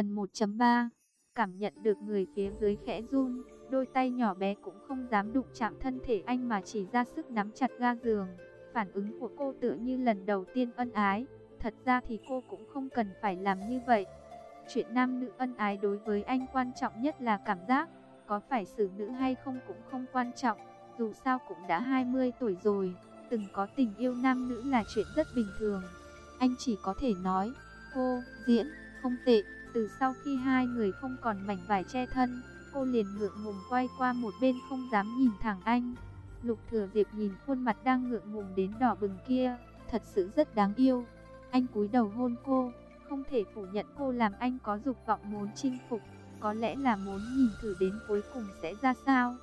Phần 1.3 Cảm nhận được người phía dưới khẽ run, đôi tay nhỏ bé cũng không dám đụng chạm thân thể anh mà chỉ ra sức nắm chặt ga giường. Phản ứng của cô tựa như lần đầu tiên ân ái, thật ra thì cô cũng không cần phải làm như vậy. Chuyện nam nữ ân ái đối với anh quan trọng nhất là cảm giác, có phải xử nữ hay không cũng không quan trọng, dù sao cũng đã 20 tuổi rồi, từng có tình yêu nam nữ là chuyện rất bình thường. Anh chỉ có thể nói, cô, diễn, không tệ, từ sau khi hai người không còn mảnh vải che thân, cô liền ngượng ngùng quay qua một bên không dám nhìn thẳng anh. Lục thừa diệp nhìn khuôn mặt đang ngượng ngùng đến đỏ bừng kia, thật sự rất đáng yêu. Anh cúi đầu hôn cô, không thể phủ nhận cô làm anh có dục vọng muốn chinh phục, có lẽ là muốn nhìn thử đến cuối cùng sẽ ra sao.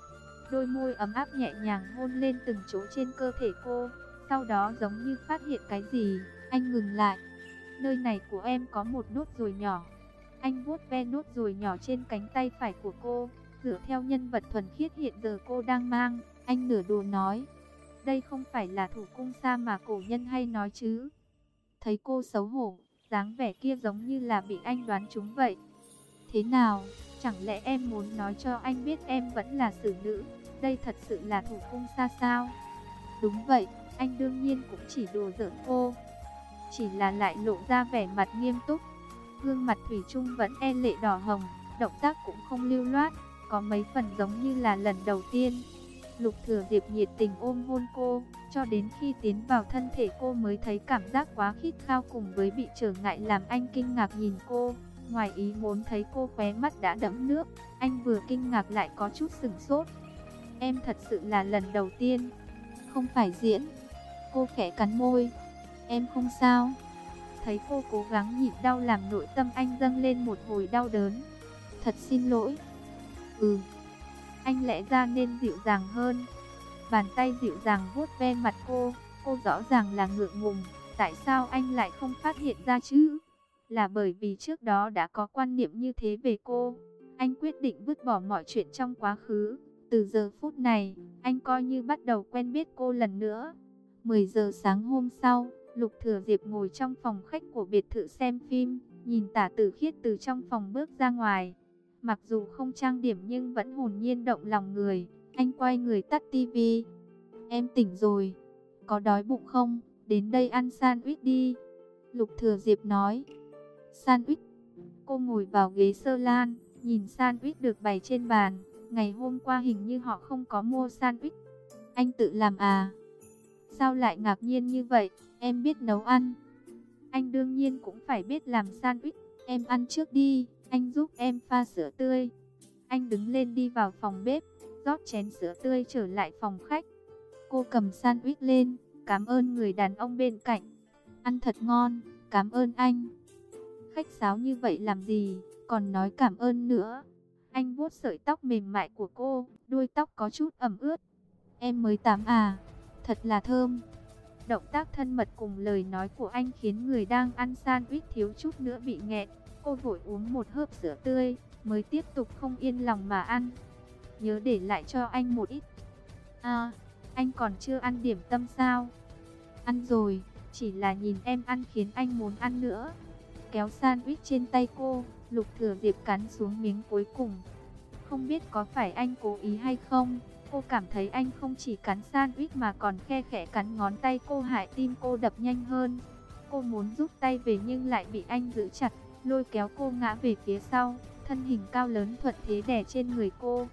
Đôi môi ấm áp nhẹ nhàng hôn lên từng chỗ trên cơ thể cô, sau đó giống như phát hiện cái gì, anh ngừng lại. Nơi này của em có một nốt ruồi nhỏ. Anh vuốt ve nốt ruồi nhỏ trên cánh tay phải của cô, dựa theo nhân vật thuần khiết hiện giờ cô đang mang, anh nửa đùa nói. Đây không phải là thủ cung sa mà cổ nhân hay nói chứ. Thấy cô xấu hổ, dáng vẻ kia giống như là bị anh đoán trúng vậy. Thế nào, chẳng lẽ em muốn nói cho anh biết em vẫn là xử nữ, đây thật sự là thủ cung sa sao? Đúng vậy, anh đương nhiên cũng chỉ đùa giỡn cô. Chỉ là lại lộ ra vẻ mặt nghiêm túc. Gương mặt Thủy chung vẫn e lệ đỏ hồng, động tác cũng không lưu loát, có mấy phần giống như là lần đầu tiên. Lục Thừa Diệp nhiệt tình ôm hôn cô, cho đến khi tiến vào thân thể cô mới thấy cảm giác quá khít khao cùng với bị trở ngại làm anh kinh ngạc nhìn cô. Ngoài ý muốn thấy cô khóe mắt đã đẫm nước, anh vừa kinh ngạc lại có chút sừng sốt. Em thật sự là lần đầu tiên, không phải diễn. Cô khẽ cắn môi, em không sao. Thấy cô cố gắng nhịn đau làm nội tâm anh dâng lên một hồi đau đớn. Thật xin lỗi. Ừ anh lẽ ra nên dịu dàng hơn. Bàn tay dịu dàng vuốt ve mặt cô, cô rõ ràng là ngượng ngùng, tại sao anh lại không phát hiện ra chứ? Là bởi vì trước đó đã có quan niệm như thế về cô. Anh quyết định vứt bỏ mọi chuyện trong quá khứ. Từ giờ phút này, anh coi như bắt đầu quen biết cô lần nữa. 10 giờ sáng hôm sau, Lục Thừa Diệp ngồi trong phòng khách của biệt thự xem phim, nhìn tả tử khiết từ trong phòng bước ra ngoài. Mặc dù không trang điểm nhưng vẫn hồn nhiên động lòng người. Anh quay người tắt tivi. Em tỉnh rồi. Có đói bụng không? Đến đây ăn sandwich đi. Lục Thừa Diệp nói. Sandwich. Cô ngồi vào ghế sơ lan, nhìn sandwich được bày trên bàn. Ngày hôm qua hình như họ không có mua sandwich. Anh tự làm à? Sao lại ngạc nhiên như vậy? Em biết nấu ăn. Anh đương nhiên cũng phải biết làm sandwich. Em ăn trước đi. Anh giúp em pha sữa tươi. Anh đứng lên đi vào phòng bếp, rót chén sữa tươi trở lại phòng khách. Cô cầm sandwich lên, cảm ơn người đàn ông bên cạnh. Ăn thật ngon, cảm ơn anh. Khách sáo như vậy làm gì, còn nói cảm ơn nữa. Anh vuốt sợi tóc mềm mại của cô, đuôi tóc có chút ẩm ướt. Em mới tắm à, thật là thơm. Động tác thân mật cùng lời nói của anh khiến người đang ăn sandwich thiếu chút nữa bị nghẹn. Cô vội uống một hớp sữa tươi, mới tiếp tục không yên lòng mà ăn. Nhớ để lại cho anh một ít. À, anh còn chưa ăn điểm tâm sao? Ăn rồi, chỉ là nhìn em ăn khiến anh muốn ăn nữa. Kéo sandwich trên tay cô, Lục Thừa Diệp cắn xuống miếng cuối cùng. Không biết có phải anh cố ý hay không? Cô cảm thấy anh không chỉ cắn sandwich mà còn khe khẽ cắn ngón tay cô hại tim cô đập nhanh hơn. Cô muốn rút tay về nhưng lại bị anh giữ chặt lôi kéo cô ngã về phía sau, thân hình cao lớn thuận thế đè trên người cô.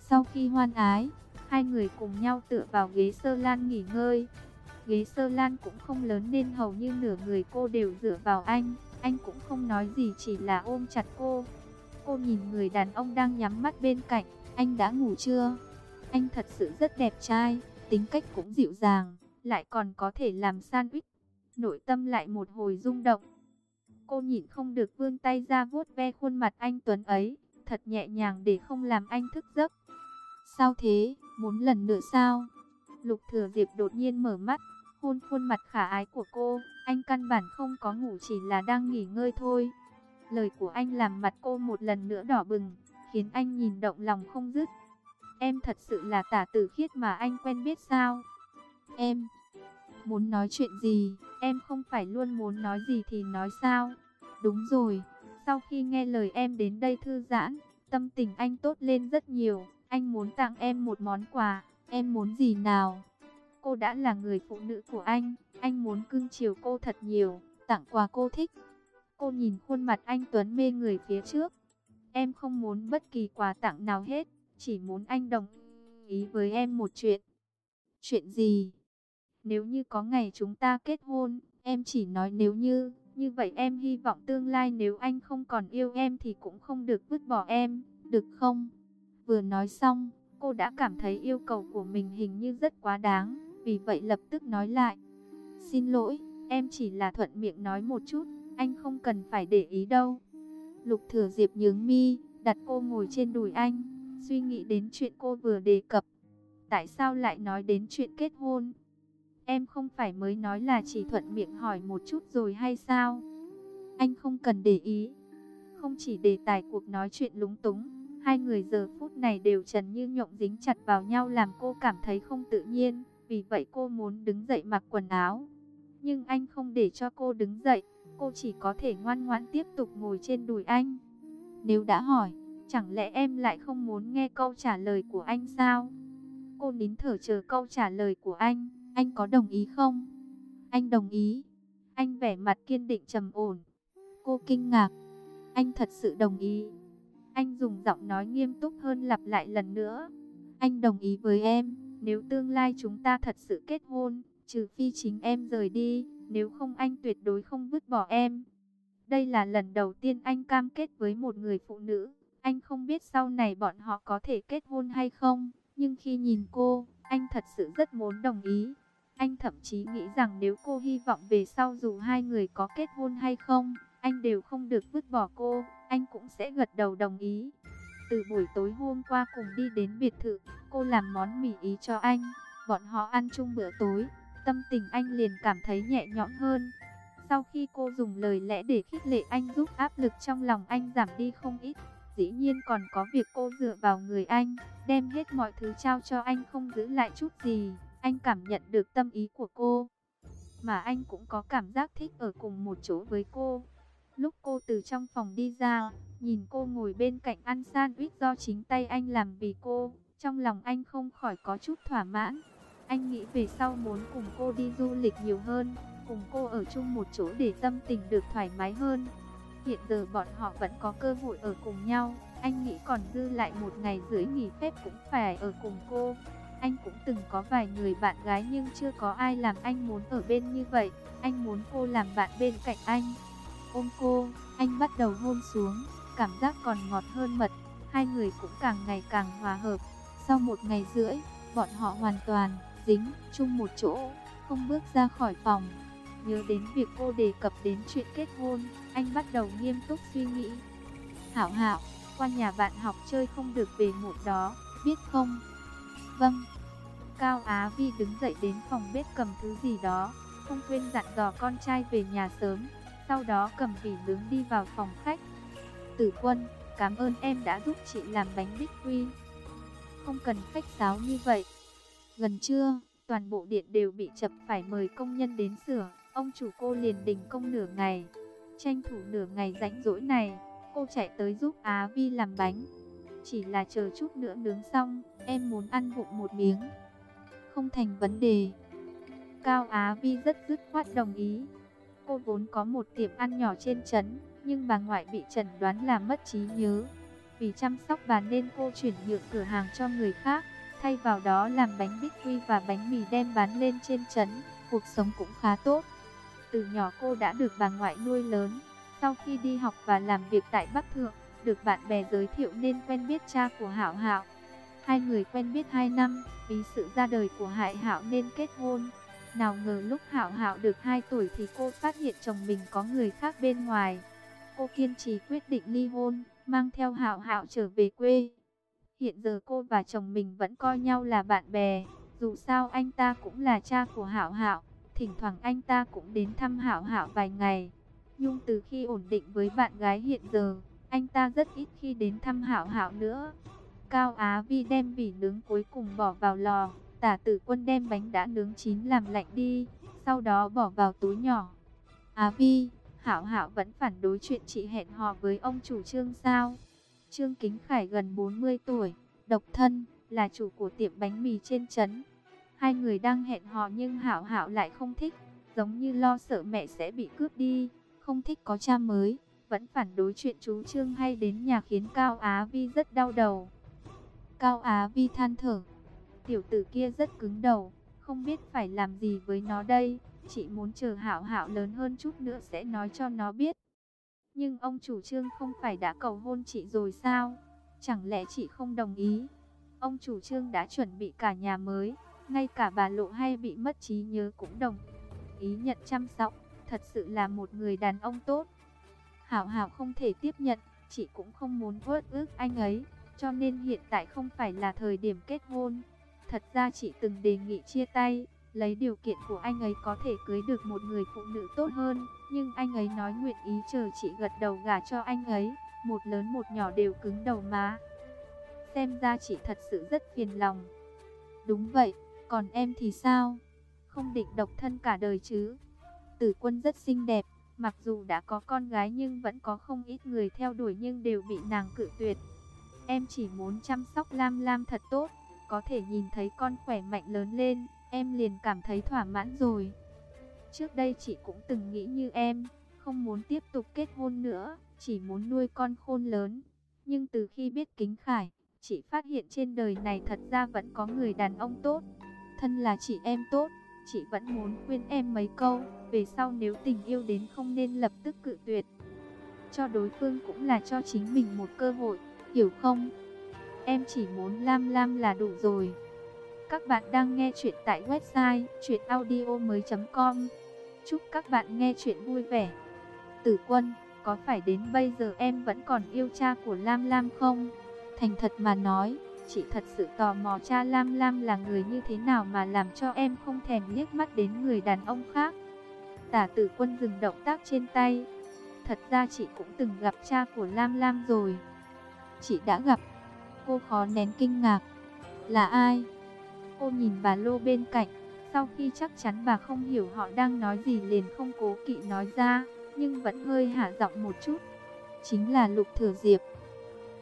Sau khi hoan ái, hai người cùng nhau tựa vào ghế sơ lan nghỉ ngơi. Ghế sơ lan cũng không lớn nên hầu như nửa người cô đều dựa vào anh, anh cũng không nói gì chỉ là ôm chặt cô. Cô nhìn người đàn ông đang nhắm mắt bên cạnh, anh đã ngủ chưa? Anh thật sự rất đẹp trai, tính cách cũng dịu dàng, lại còn có thể làm sandwich. Nội tâm lại một hồi rung động. Cô nhịn không được vươn tay ra vuốt ve khuôn mặt anh Tuấn ấy, thật nhẹ nhàng để không làm anh thức giấc. Sao thế, muốn lần nữa sao? Lục Thừa Diệp đột nhiên mở mắt, hôn khuôn mặt khả ái của cô, anh căn bản không có ngủ chỉ là đang nghỉ ngơi thôi. Lời của anh làm mặt cô một lần nữa đỏ bừng, khiến anh nhìn động lòng không dứt. Em thật sự là tả tử khiết mà anh quen biết sao? Em, muốn nói chuyện gì, em không phải luôn muốn nói gì thì nói sao? Đúng rồi, Sau khi nghe lời em đến đây thư giãn, tâm tình anh tốt lên rất nhiều. Anh muốn tặng em một món quà. Em muốn gì nào? Cô đã là người phụ nữ của anh. Anh muốn cưng chiều cô thật nhiều. Tặng quà cô thích. Cô nhìn khuôn mặt anh Tuấn mê người phía trước. Em không muốn bất kỳ quà tặng nào hết. Chỉ muốn anh đồng ý với em một chuyện. Chuyện gì? Nếu như có ngày chúng ta kết hôn, em chỉ nói nếu như, như vậy em hy vọng tương lai nếu anh không còn yêu em thì cũng không được vứt bỏ em, được không? Vừa nói xong, cô đã cảm thấy yêu cầu của mình hình như rất quá đáng, vì vậy lập tức nói lại. Xin lỗi, em chỉ là thuận miệng nói một chút, anh không cần phải để ý đâu. Lục thừa diệp nhướng mi, đặt cô ngồi trên đùi anh, suy nghĩ đến chuyện cô vừa đề cập. Tại sao lại nói đến chuyện kết hôn? Em không phải mới nói là chỉ thuận miệng hỏi một chút rồi hay sao? Anh không cần để ý. Không chỉ đề tài cuộc nói chuyện lúng túng, hai người giờ phút này đều trần như nhộng dính chặt vào nhau làm cô cảm thấy không tự nhiên. Vì vậy cô muốn đứng dậy mặc quần áo. Nhưng anh không để cho cô đứng dậy, cô chỉ có thể ngoan ngoãn tiếp tục ngồi trên đùi anh. Nếu đã hỏi, chẳng lẽ em lại không muốn nghe câu trả lời của anh sao? Cô nín thở chờ câu trả lời của anh. Anh có đồng ý không? Anh đồng ý. Anh vẻ mặt kiên định trầm ổn. Cô kinh ngạc. Anh thật sự đồng ý. Anh dùng giọng nói nghiêm túc hơn lặp lại lần nữa. Anh đồng ý với em, nếu tương lai chúng ta thật sự kết hôn, trừ phi chính em rời đi, nếu không anh tuyệt đối không vứt bỏ em. Đây là lần đầu tiên anh cam kết với một người phụ nữ. Anh không biết sau này bọn họ có thể kết hôn hay không, nhưng khi nhìn cô, anh thật sự rất muốn đồng ý. Anh thậm chí nghĩ rằng nếu cô hy vọng về sau dù hai người có kết hôn hay không, anh đều không được vứt bỏ cô, anh cũng sẽ gật đầu đồng ý. Từ buổi tối hôm qua cùng đi đến biệt thự, cô làm món mì ý cho anh, bọn họ ăn chung bữa tối, tâm tình anh liền cảm thấy nhẹ nhõm hơn. Sau khi cô dùng lời lẽ để khích lệ anh giúp áp lực trong lòng anh giảm đi không ít, dĩ nhiên còn có việc cô dựa vào người anh, đem hết mọi thứ trao cho anh không giữ lại chút gì. Anh cảm nhận được tâm ý của cô, mà anh cũng có cảm giác thích ở cùng một chỗ với cô. Lúc cô từ trong phòng đi ra, nhìn cô ngồi bên cạnh ăn sandwich do chính tay anh làm vì cô, trong lòng anh không khỏi có chút thỏa mãn. Anh nghĩ về sau muốn cùng cô đi du lịch nhiều hơn, cùng cô ở chung một chỗ để tâm tình được thoải mái hơn. Hiện giờ bọn họ vẫn có cơ hội ở cùng nhau, anh nghĩ còn dư lại một ngày rưỡi nghỉ phép cũng phải ở cùng cô. Anh cũng từng có vài người bạn gái nhưng chưa có ai làm anh muốn ở bên như vậy. Anh muốn cô làm bạn bên cạnh anh. Ôm cô, anh bắt đầu hôn xuống, cảm giác còn ngọt hơn mật. Hai người cũng càng ngày càng hòa hợp. Sau một ngày rưỡi, bọn họ hoàn toàn dính chung một chỗ, không bước ra khỏi phòng. Nhớ đến việc cô đề cập đến chuyện kết hôn, anh bắt đầu nghiêm túc suy nghĩ. Hảo hảo, qua nhà bạn học chơi không được về một đó, biết không? Vâng. Cao Á Vi đứng dậy đến phòng bếp cầm thứ gì đó, không quên dặn dò con trai về nhà sớm, sau đó cầm vỉ nướng đi vào phòng khách. Tử quân, cảm ơn em đã giúp chị làm bánh bích quy. Không cần khách sáo như vậy. Gần trưa, toàn bộ điện đều bị chập phải mời công nhân đến sửa, ông chủ cô liền đình công nửa ngày. Tranh thủ nửa ngày rảnh rỗi này, cô chạy tới giúp Á Vi làm bánh. Chỉ là chờ chút nữa nướng xong, em muốn ăn vụng một miếng. Không thành vấn đề. Cao Á Vi rất dứt khoát đồng ý. Cô vốn có một tiệm ăn nhỏ trên trấn, nhưng bà ngoại bị chẩn đoán là mất trí nhớ. Vì chăm sóc bà nên cô chuyển nhượng cửa hàng cho người khác, thay vào đó làm bánh bích quy và bánh mì đem bán lên trên trấn, cuộc sống cũng khá tốt. Từ nhỏ cô đã được bà ngoại nuôi lớn, sau khi đi học và làm việc tại Bắc Thượng, được bạn bè giới thiệu nên quen biết cha của Hảo Hảo. Hai người quen biết 2 năm, vì sự ra đời của Hải Hảo nên kết hôn. Nào ngờ lúc Hảo Hảo được 2 tuổi thì cô phát hiện chồng mình có người khác bên ngoài. Cô kiên trì quyết định ly hôn, mang theo Hảo Hảo trở về quê. Hiện giờ cô và chồng mình vẫn coi nhau là bạn bè, dù sao anh ta cũng là cha của Hảo Hảo, thỉnh thoảng anh ta cũng đến thăm Hảo Hảo vài ngày. Nhung từ khi ổn định với bạn gái hiện giờ, anh ta rất ít khi đến thăm Hảo Hảo nữa. Cao Á Vi đem vỉ nướng cuối cùng bỏ vào lò, tả tử quân đem bánh đã nướng chín làm lạnh đi, sau đó bỏ vào túi nhỏ. Á Vi, Hảo Hảo vẫn phản đối chuyện chị hẹn hò với ông chủ Trương sao? Trương Kính Khải gần 40 tuổi, độc thân, là chủ của tiệm bánh mì trên trấn. Hai người đang hẹn hò nhưng Hảo Hảo lại không thích, giống như lo sợ mẹ sẽ bị cướp đi, không thích có cha mới, vẫn phản đối chuyện chú Trương hay đến nhà khiến Cao Á Vi rất đau đầu. Cao Á Vi than thở, tiểu tử kia rất cứng đầu, không biết phải làm gì với nó đây, chị muốn chờ Hảo Hảo lớn hơn chút nữa sẽ nói cho nó biết. Nhưng ông chủ trương không phải đã cầu hôn chị rồi sao? Chẳng lẽ chị không đồng ý? Ông chủ trương đã chuẩn bị cả nhà mới, ngay cả bà Lộ hay bị mất trí nhớ cũng đồng ý nhận chăm sóc, thật sự là một người đàn ông tốt. Hảo Hảo không thể tiếp nhận, chị cũng không muốn vớt ước anh ấy, cho nên hiện tại không phải là thời điểm kết hôn. Thật ra chị từng đề nghị chia tay, lấy điều kiện của anh ấy có thể cưới được một người phụ nữ tốt hơn, nhưng anh ấy nói nguyện ý chờ chị gật đầu gả cho anh ấy, một lớn một nhỏ đều cứng đầu má. Xem ra chị thật sự rất phiền lòng. Đúng vậy, còn em thì sao? Không định độc thân cả đời chứ? Tử quân rất xinh đẹp, mặc dù đã có con gái nhưng vẫn có không ít người theo đuổi nhưng đều bị nàng cự tuyệt. Em chỉ muốn chăm sóc Lam Lam thật tốt, có thể nhìn thấy con khỏe mạnh lớn lên, em liền cảm thấy thỏa mãn rồi. Trước đây chị cũng từng nghĩ như em, không muốn tiếp tục kết hôn nữa, chỉ muốn nuôi con khôn lớn. Nhưng từ khi biết kính khải, chị phát hiện trên đời này thật ra vẫn có người đàn ông tốt. Thân là chị em tốt, chị vẫn muốn khuyên em mấy câu, về sau nếu tình yêu đến không nên lập tức cự tuyệt. Cho đối phương cũng là cho chính mình một cơ hội, hiểu không? Em chỉ muốn lam lam là đủ rồi. Các bạn đang nghe chuyện tại website chuyenaudio.com Chúc các bạn nghe chuyện vui vẻ. Tử quân, có phải đến bây giờ em vẫn còn yêu cha của Lam Lam không? Thành thật mà nói, chị thật sự tò mò cha Lam Lam là người như thế nào mà làm cho em không thèm liếc mắt đến người đàn ông khác. Tả tử quân dừng động tác trên tay. Thật ra chị cũng từng gặp cha của Lam Lam rồi. Chị đã gặp. Cô khó nén kinh ngạc. Là ai? Cô nhìn bà Lô bên cạnh. Sau khi chắc chắn bà không hiểu họ đang nói gì liền không cố kỵ nói ra. Nhưng vẫn hơi hạ giọng một chút. Chính là Lục Thừa Diệp.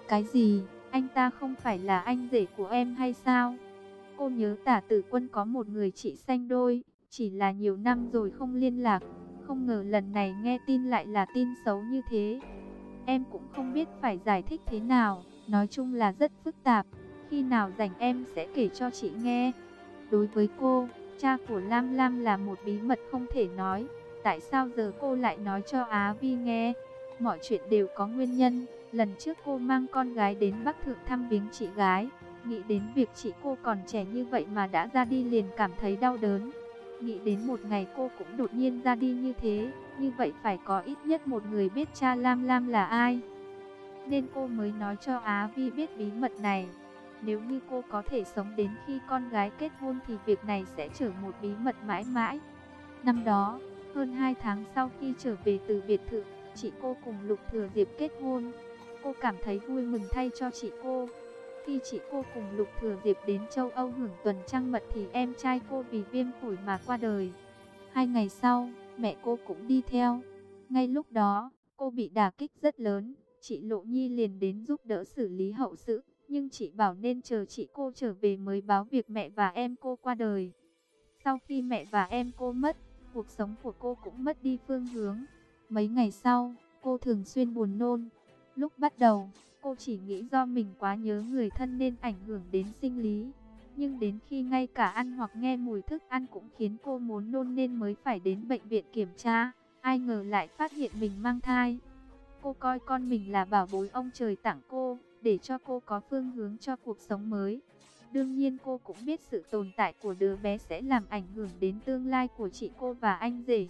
Cái gì? Anh ta không phải là anh rể của em hay sao? Cô nhớ tả tử quân có một người chị xanh đôi, chỉ là nhiều năm rồi không liên lạc. Không ngờ lần này nghe tin lại là tin xấu như thế. Em cũng không biết phải giải thích thế nào, nói chung là rất phức tạp. Khi nào rảnh em sẽ kể cho chị nghe. Đối với cô, cha của Lam Lam là một bí mật không thể nói. Tại sao giờ cô lại nói cho Á Vi nghe? Mọi chuyện đều có nguyên nhân. Lần trước cô mang con gái đến Bắc Thượng thăm viếng chị gái. Nghĩ đến việc chị cô còn trẻ như vậy mà đã ra đi liền cảm thấy đau đớn. Nghĩ đến một ngày cô cũng đột nhiên ra đi như thế. Như vậy phải có ít nhất một người biết cha Lam Lam là ai. Nên cô mới nói cho Á Vi biết bí mật này. Nếu như cô có thể sống đến khi con gái kết hôn thì việc này sẽ trở một bí mật mãi mãi. Năm đó, hơn 2 tháng sau khi trở về từ biệt thự, chị cô cùng Lục Thừa Diệp kết hôn. Cô cảm thấy vui mừng thay cho chị cô. Khi chị cô cùng Lục Thừa Diệp đến châu Âu hưởng tuần trăng mật thì em trai cô vì viêm phổi mà qua đời. Hai ngày sau, mẹ cô cũng đi theo. Ngay lúc đó, cô bị đả kích rất lớn. Chị Lộ Nhi liền đến giúp đỡ xử lý hậu sự. Nhưng chị bảo nên chờ chị cô trở về mới báo việc mẹ và em cô qua đời. Sau khi mẹ và em cô mất, cuộc sống của cô cũng mất đi phương hướng. Mấy ngày sau, cô thường xuyên buồn nôn. Lúc bắt đầu, cô chỉ nghĩ do mình quá nhớ người thân nên ảnh hưởng đến sinh lý. Nhưng đến khi ngay cả ăn hoặc nghe mùi thức ăn cũng khiến cô muốn nôn nên mới phải đến bệnh viện kiểm tra. Ai ngờ lại phát hiện mình mang thai. Cô coi con mình là bảo bối ông trời tặng cô, để cho cô có phương hướng cho cuộc sống mới. Đương nhiên cô cũng biết sự tồn tại của đứa bé sẽ làm ảnh hưởng đến tương lai của chị cô và anh rể.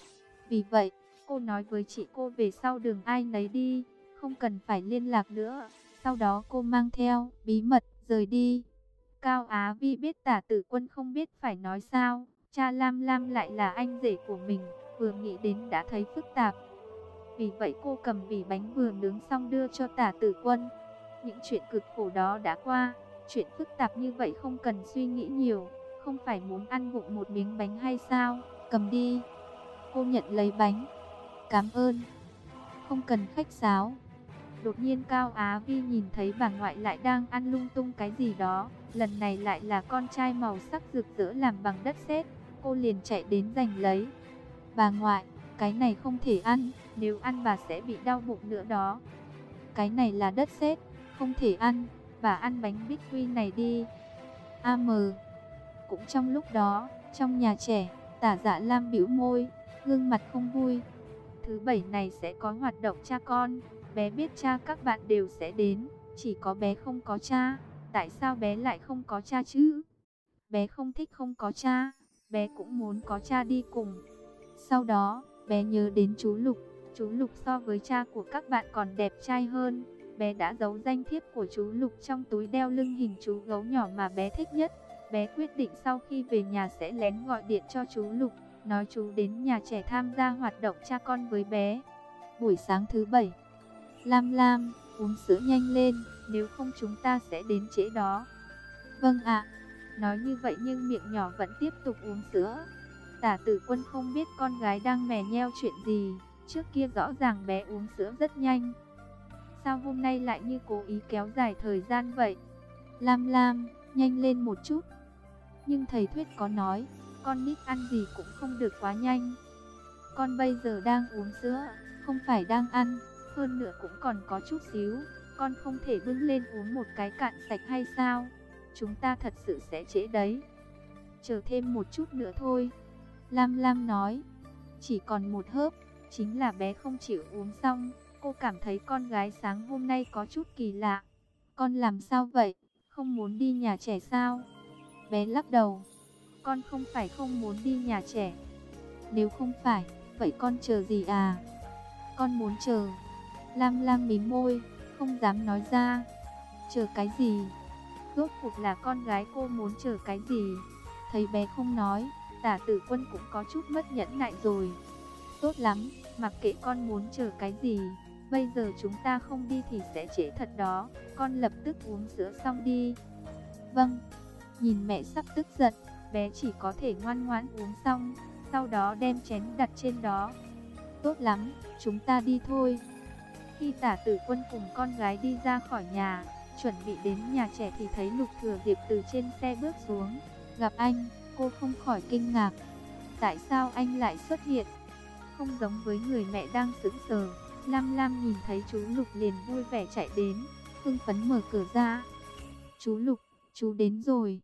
Vì vậy, cô nói với chị cô về sau đường ai nấy đi, không cần phải liên lạc nữa. Sau đó cô mang theo, bí mật, rời đi. Cao Á Vi biết tả tử quân không biết phải nói sao, cha Lam Lam lại là anh rể của mình, vừa nghĩ đến đã thấy phức tạp. Vì vậy cô cầm vỉ bánh vừa nướng xong đưa cho tả tử quân. Những chuyện cực khổ đó đã qua, chuyện phức tạp như vậy không cần suy nghĩ nhiều, không phải muốn ăn vụng một miếng bánh hay sao, cầm đi. Cô nhận lấy bánh, cảm ơn. không cần khách sáo. Đột nhiên Cao Á Vi nhìn thấy bà ngoại lại đang ăn lung tung cái gì đó, lần này lại là con trai màu sắc rực rỡ làm bằng đất sét. Cô liền chạy đến giành lấy. Bà ngoại, cái này không thể ăn, nếu ăn bà sẽ bị đau bụng nữa đó. Cái này là đất sét, không thể ăn, bà ăn bánh bích quy này đi. A mờ. Cũng trong lúc đó, trong nhà trẻ, tả dạ lam bĩu môi, gương mặt không vui. Thứ bảy này sẽ có hoạt động cha con, bé biết cha các bạn đều sẽ đến, chỉ có bé không có cha. Tại sao bé lại không có cha chứ? Bé không thích không có cha, bé cũng muốn có cha đi cùng. Sau đó, bé nhớ đến chú Lục, chú Lục so với cha của các bạn còn đẹp trai hơn. Bé đã giấu danh thiếp của chú Lục trong túi đeo lưng hình chú gấu nhỏ mà bé thích nhất. Bé quyết định sau khi về nhà sẽ lén gọi điện cho chú Lục, nói chú đến nhà trẻ tham gia hoạt động cha con với bé. Buổi sáng thứ bảy, Lam Lam, uống sữa nhanh lên, nếu không chúng ta sẽ đến trễ đó. Vâng ạ, nói như vậy nhưng miệng nhỏ vẫn tiếp tục uống sữa. Tả tử quân không biết con gái đang mè nheo chuyện gì, trước kia rõ ràng bé uống sữa rất nhanh. Sao hôm nay lại như cố ý kéo dài thời gian vậy? Lam Lam, nhanh lên một chút. Nhưng thầy Thuyết có nói, con nít ăn gì cũng không được quá nhanh. Con bây giờ đang uống sữa, không phải đang ăn, hơn nữa cũng còn có chút xíu. Con không thể bưng lên uống một cái cạn sạch hay sao? Chúng ta thật sự sẽ trễ đấy. Chờ thêm một chút nữa thôi. Lam Lam nói, chỉ còn một hớp, chính là bé không chịu uống xong. Cô cảm thấy con gái sáng hôm nay có chút kỳ lạ. Con làm sao vậy? Không muốn đi nhà trẻ sao? Bé lắc đầu. Con không phải không muốn đi nhà trẻ. Nếu không phải, vậy con chờ gì à? Con muốn chờ. Lam Lam mím môi, không dám nói ra. Chờ cái gì? Rốt cuộc là con gái cô muốn chờ cái gì? Thấy bé không nói, tả tử quân cũng có chút mất nhẫn nại rồi. Tốt lắm, mặc kệ con muốn chờ cái gì. Bây giờ chúng ta không đi thì sẽ trễ thật đó. Con lập tức uống sữa xong đi. Vâng, nhìn mẹ sắp tức giận, bé chỉ có thể ngoan ngoãn uống xong. Sau đó đem chén đặt trên đó. Tốt lắm, chúng ta đi thôi. Khi tả tử quân cùng con gái đi ra khỏi nhà, chuẩn bị đến nhà trẻ thì thấy Lục Thừa Diệp từ trên xe bước xuống. Gặp anh, cô không khỏi kinh ngạc. Tại sao anh lại xuất hiện? Không giống với người mẹ đang sững sờ. Lam Lam nhìn thấy chú Lục liền vui vẻ chạy đến, hưng phấn mở cửa ra. Chú Lục, chú đến rồi.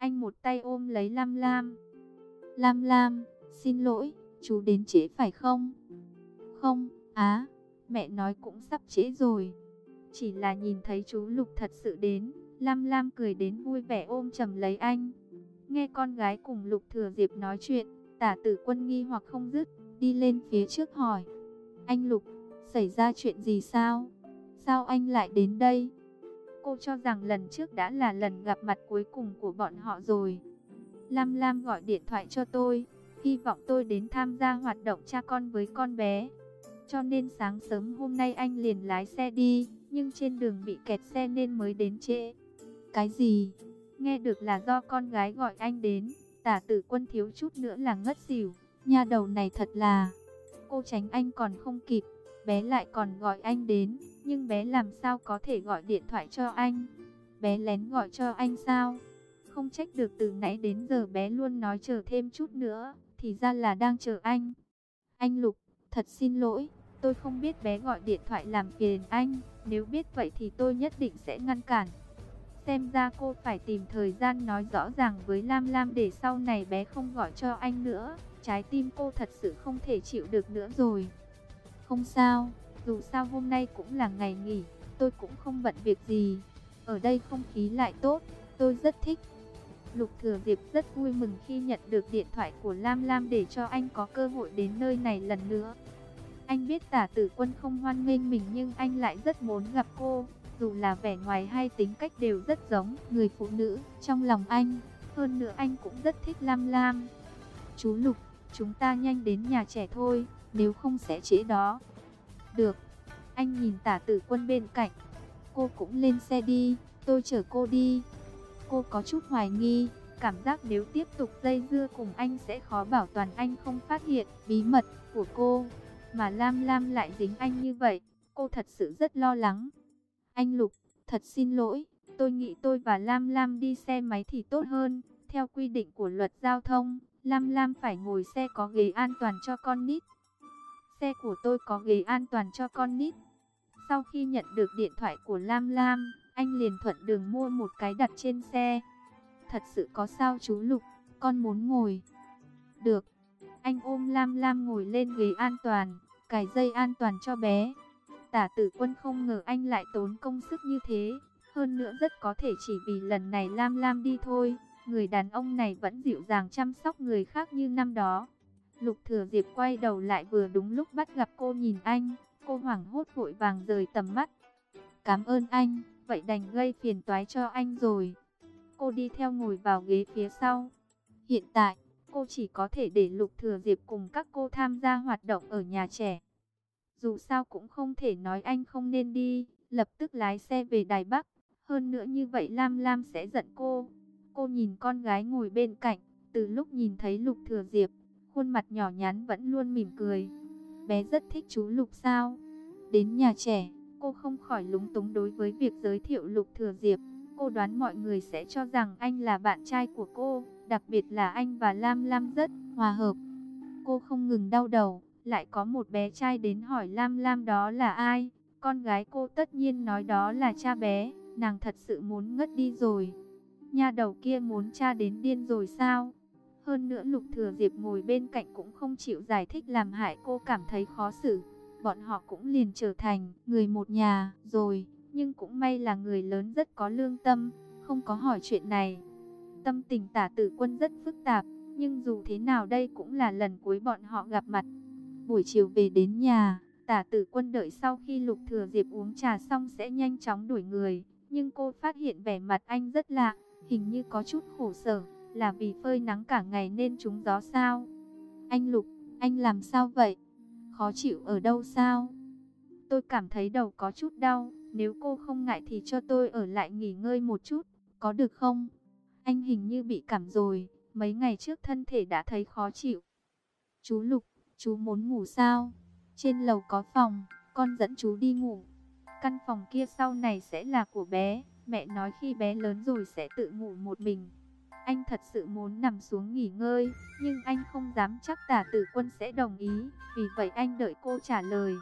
Anh một tay ôm lấy Lam Lam. Lam Lam, xin lỗi, chú đến trễ phải không? Không, á, mẹ nói cũng sắp trễ rồi. Chỉ là nhìn thấy chú Lục thật sự đến, Lam Lam cười đến vui vẻ ôm chầm lấy anh. Nghe con gái cùng Lục Thừa Diệp nói chuyện, tả tử quân nghi hoặc không dứt, đi lên phía trước hỏi. Anh Lục, xảy ra chuyện gì sao? Sao anh lại đến đây? Cô cho rằng lần trước đã là lần gặp mặt cuối cùng của bọn họ rồi. Lam Lam gọi điện thoại cho tôi, hy vọng tôi đến tham gia hoạt động cha con với con bé. Cho nên sáng sớm hôm nay anh liền lái xe đi, nhưng trên đường bị kẹt xe nên mới đến trễ. Cái gì? Nghe được là do con gái gọi anh đến, tả tử quân thiếu chút nữa là ngất xỉu. Nhà đầu này thật là... Cô tránh anh còn không kịp, bé lại còn gọi anh đến, nhưng bé làm sao có thể gọi điện thoại cho anh? Bé lén gọi cho anh sao? Không trách được từ nãy đến giờ bé luôn nói chờ thêm chút nữa, thì ra là đang chờ anh. Anh Lục, thật xin lỗi, tôi không biết bé gọi điện thoại làm phiền anh, nếu biết vậy thì tôi nhất định sẽ ngăn cản. Xem ra cô phải tìm thời gian nói rõ ràng với Lam Lam để sau này bé không gọi cho anh nữa. Trái tim cô thật sự không thể chịu được nữa rồi. Không sao, dù sao hôm nay cũng là ngày nghỉ, tôi cũng không bận việc gì. Ở đây không khí lại tốt, tôi rất thích. Lục Thừa Diệp rất vui mừng khi nhận được điện thoại của Lam Lam để cho anh có cơ hội đến nơi này lần nữa. Anh biết tả tử quân không hoan nghênh mình nhưng anh lại rất muốn gặp cô dù là vẻ ngoài hay tính cách đều rất giống người phụ nữ trong lòng anh. Hơn nữa anh cũng rất thích Lam Lam. Chú Lục, chúng ta nhanh đến nhà trẻ thôi, nếu không sẽ trễ đó. Được, anh nhìn tả tử quân bên cạnh. Cô cũng lên xe đi, tôi chở cô đi. Cô có chút hoài nghi, cảm giác nếu tiếp tục dây dưa cùng anh sẽ khó bảo toàn anh không phát hiện bí mật của cô. mà Lam Lam lại dính anh như vậy, cô thật sự rất lo lắng. Anh Lục, thật xin lỗi, tôi nghĩ tôi và Lam Lam đi xe máy thì tốt hơn, theo quy định của luật giao thông, Lam Lam phải ngồi xe có ghế an toàn cho con nít. Xe của tôi có ghế an toàn cho con nít. Sau khi nhận được điện thoại của Lam Lam, anh liền thuận đường mua một cái đặt trên xe. Thật sự có sao chú Lục, con muốn ngồi. Được, anh ôm Lam Lam ngồi lên ghế an toàn, cài dây an toàn cho bé. Tả tử quân không ngờ anh lại tốn công sức như thế. Hơn nữa rất có thể chỉ vì lần này Lam Lam đi thôi. Người đàn ông này vẫn dịu dàng chăm sóc người khác như năm đó. Lục thừa diệp quay đầu lại vừa đúng lúc bắt gặp cô nhìn anh. Cô hoảng hốt vội vàng rời tầm mắt. Cảm ơn anh, vậy đành gây phiền toái cho anh rồi. Cô đi theo ngồi vào ghế phía sau. Hiện tại, cô chỉ có thể để Lục Thừa Diệp cùng các cô tham gia hoạt động ở nhà trẻ. Dù sao cũng không thể nói anh không nên đi, lập tức lái xe về Đài Bắc. Hơn nữa như vậy Lam Lam sẽ giận cô. Cô nhìn con gái ngồi bên cạnh, từ lúc nhìn thấy Lục Thừa Diệp, khuôn mặt nhỏ nhắn vẫn luôn mỉm cười. Bé rất thích chú Lục sao? Đến nhà trẻ, cô không khỏi lúng túng đối với việc giới thiệu Lục Thừa Diệp. Cô đoán mọi người sẽ cho rằng anh là bạn trai của cô, đặc biệt là anh và Lam Lam rất hòa hợp. Cô không ngừng đau đầu, lại có một bé trai đến hỏi Lam Lam đó là ai. Con gái cô tất nhiên nói đó là cha bé, nàng thật sự muốn ngất đi rồi. Nha đầu kia muốn cha đến điên rồi sao? Hơn nữa Lục Thừa Diệp ngồi bên cạnh cũng không chịu giải thích làm hại cô cảm thấy khó xử. Bọn họ cũng liền trở thành người một nhà rồi, nhưng cũng may là người lớn rất có lương tâm, không có hỏi chuyện này. Tâm tình tả tử quân rất phức tạp, nhưng dù thế nào đây cũng là lần cuối bọn họ gặp mặt. Buổi chiều về đến nhà, tả tử quân đợi sau khi Lục Thừa Diệp uống trà xong sẽ nhanh chóng đuổi người. Nhưng cô phát hiện vẻ mặt anh rất lạ, hình như có chút khổ sở, là vì phơi nắng cả ngày nên trúng gió sao. Anh Lục, anh làm sao vậy? Khó chịu ở đâu sao? Tôi cảm thấy đầu có chút đau, nếu cô không ngại thì cho tôi ở lại nghỉ ngơi một chút, có được không? Anh hình như bị cảm rồi, mấy ngày trước thân thể đã thấy khó chịu. Chú Lục, chú muốn ngủ sao? Trên lầu có phòng, con dẫn chú đi ngủ. Căn phòng kia sau này sẽ là của bé, mẹ nói khi bé lớn rồi sẽ tự ngủ một mình. Anh thật sự muốn nằm xuống nghỉ ngơi, nhưng anh không dám chắc tả tử quân sẽ đồng ý, vì vậy anh đợi cô trả lời.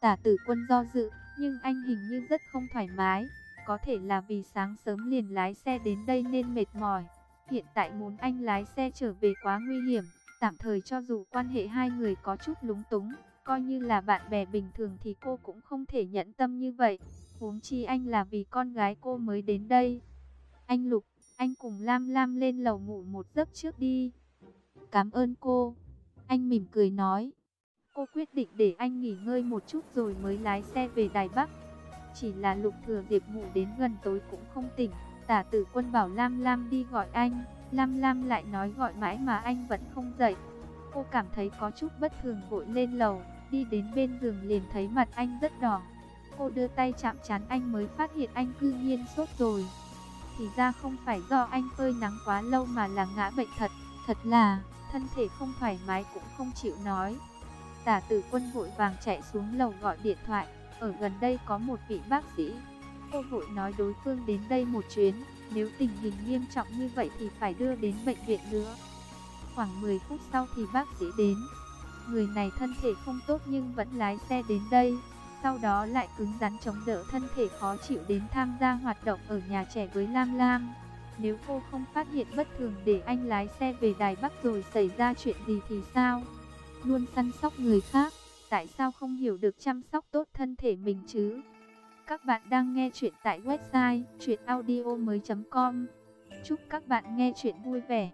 Tả tử quân do dự, nhưng anh hình như rất không thoải mái, có thể là vì sáng sớm liền lái xe đến đây nên mệt mỏi. Hiện tại muốn anh lái xe trở về quá nguy hiểm, tạm thời cho dù quan hệ hai người có chút lúng túng, coi như là bạn bè bình thường thì cô cũng không thể nhẫn tâm như vậy. Huống chi anh là vì con gái cô mới đến đây. Anh Lục, anh cùng Lam Lam lên lầu ngủ một giấc trước đi. Cảm ơn cô. Anh mỉm cười nói. Cô quyết định để anh nghỉ ngơi một chút rồi mới lái xe về Đài Bắc. Chỉ là Lục Thừa Diệp ngủ đến gần tối cũng không tỉnh. Tả tử quân bảo Lam Lam đi gọi anh. Lam Lam lại nói gọi mãi mà anh vẫn không dậy. Cô cảm thấy có chút bất thường vội lên lầu. Đi đến bên giường liền thấy mặt anh rất đỏ. Cô đưa tay chạm chán anh mới phát hiện anh cư nhiên sốt rồi. Thì ra không phải do anh phơi nắng quá lâu mà là ngã bệnh thật. Thật là, thân thể không thoải mái cũng không chịu nói. Tả tử quân vội vàng chạy xuống lầu gọi điện thoại. Ở gần đây có một vị bác sĩ. Cô vội nói đối phương đến đây một chuyến. Nếu tình hình nghiêm trọng như vậy thì phải đưa đến bệnh viện nữa. Khoảng 10 phút sau thì bác sĩ đến. Người này thân thể không tốt nhưng vẫn lái xe đến đây. Sau đó lại cứng rắn chống đỡ thân thể khó chịu đến tham gia hoạt động ở nhà trẻ với Lam Lam. Nếu cô không phát hiện bất thường để anh lái xe về Đài Bắc rồi xảy ra chuyện gì thì sao? Luôn săn sóc người khác, tại sao không hiểu được chăm sóc tốt thân thể mình chứ? Các bạn đang nghe chuyện tại website chuyenaudio.com Chúc các bạn nghe chuyện vui vẻ.